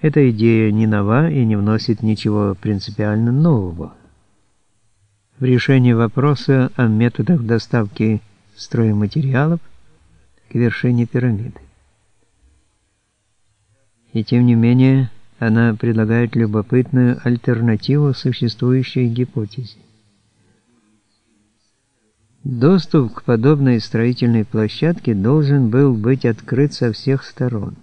Эта идея не нова и не вносит ничего принципиально нового. В решении вопроса о методах доставки стройматериалов к вершине пирамиды. И тем не менее, она предлагает любопытную альтернативу существующей гипотезе. Доступ к подобной строительной площадке должен был быть открыт со всех сторон.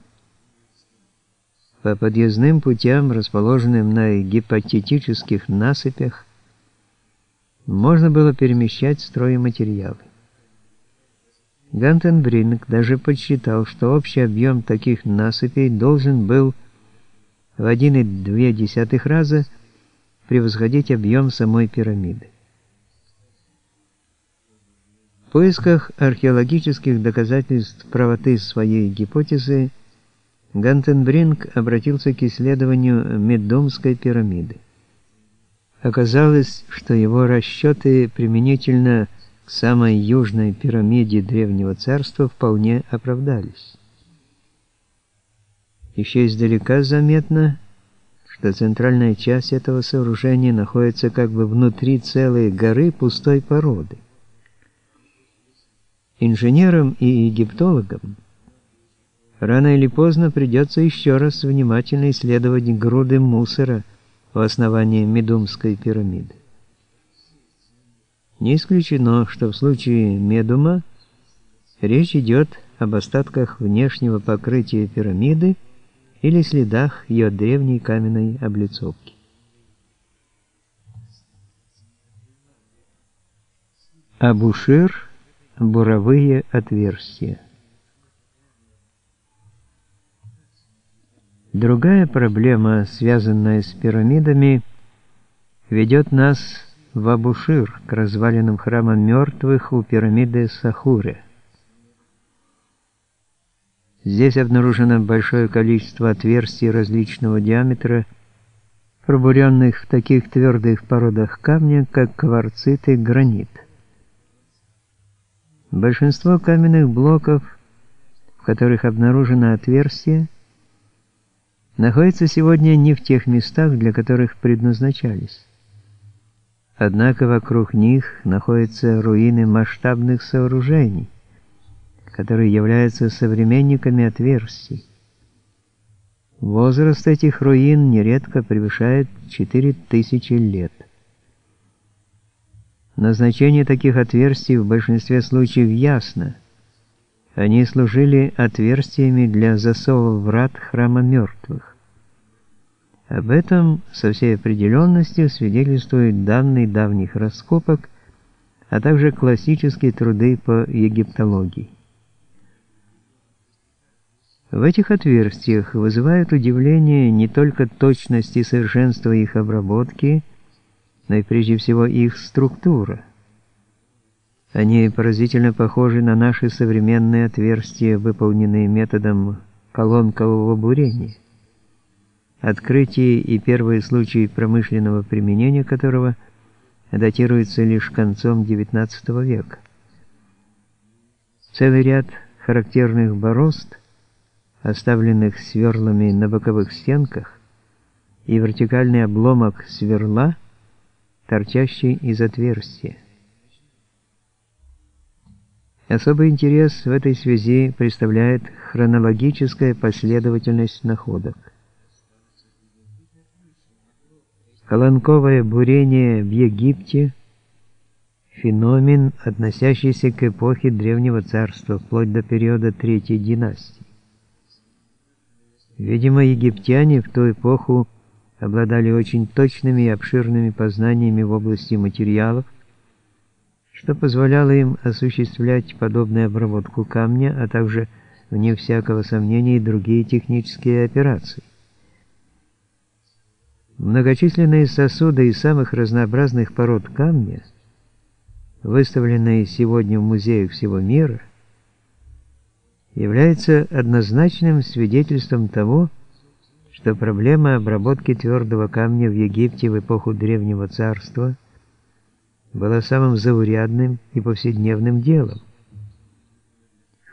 По подъездным путям, расположенным на гипотетических насыпях, можно было перемещать стройматериалы. Гантенбринг даже подсчитал, что общий объем таких насыпей должен был в 1,2 раза превосходить объем самой пирамиды. В поисках археологических доказательств правоты своей гипотезы Гантенбринг обратился к исследованию Медумской пирамиды. Оказалось, что его расчеты применительно к самой южной пирамиде Древнего Царства вполне оправдались. Еще издалека заметно, что центральная часть этого сооружения находится как бы внутри целой горы пустой породы. Инженерам и египтологам рано или поздно придется еще раз внимательно исследовать груды мусора в основании Медумской пирамиды. Не исключено, что в случае Медума речь идет об остатках внешнего покрытия пирамиды или следах ее древней каменной облицовки. Абушир – буровые отверстия. Другая проблема, связанная с пирамидами, ведет нас в Абушир, к развалинам храма мертвых у пирамиды Сахуры. Здесь обнаружено большое количество отверстий различного диаметра, пробуренных в таких твердых породах камня, как кварцит и гранит. Большинство каменных блоков, в которых обнаружено отверстие, находятся сегодня не в тех местах, для которых предназначались. Однако вокруг них находятся руины масштабных сооружений, которые являются современниками отверстий. Возраст этих руин нередко превышает 4000 лет. Назначение таких отверстий в большинстве случаев ясно. Они служили отверстиями для засова врат храма мертвых. Об этом со всей определенностью свидетельствуют данные давних раскопок, а также классические труды по египтологии. В этих отверстиях вызывает удивление не только точность и совершенство их обработки, но и прежде всего их структура. Они поразительно похожи на наши современные отверстия, выполненные методом колонкового бурения открытие и первые случаи промышленного применения которого датируются лишь концом XIX века. Целый ряд характерных борозд, оставленных сверлами на боковых стенках, и вертикальный обломок сверла, торчащий из отверстия. Особый интерес в этой связи представляет хронологическая последовательность находок. Колонковое бурение в Египте – феномен, относящийся к эпохе Древнего Царства, вплоть до периода Третьей династии. Видимо, египтяне в ту эпоху обладали очень точными и обширными познаниями в области материалов, что позволяло им осуществлять подобную обработку камня, а также, вне всякого сомнения, и другие технические операции. Многочисленные сосуды из самых разнообразных пород камня, выставленные сегодня в музеях всего мира, являются однозначным свидетельством того, что проблема обработки твердого камня в Египте в эпоху Древнего Царства была самым заурядным и повседневным делом.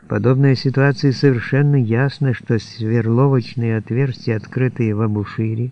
В подобной ситуации совершенно ясно, что сверловочные отверстия, открытые в абушире,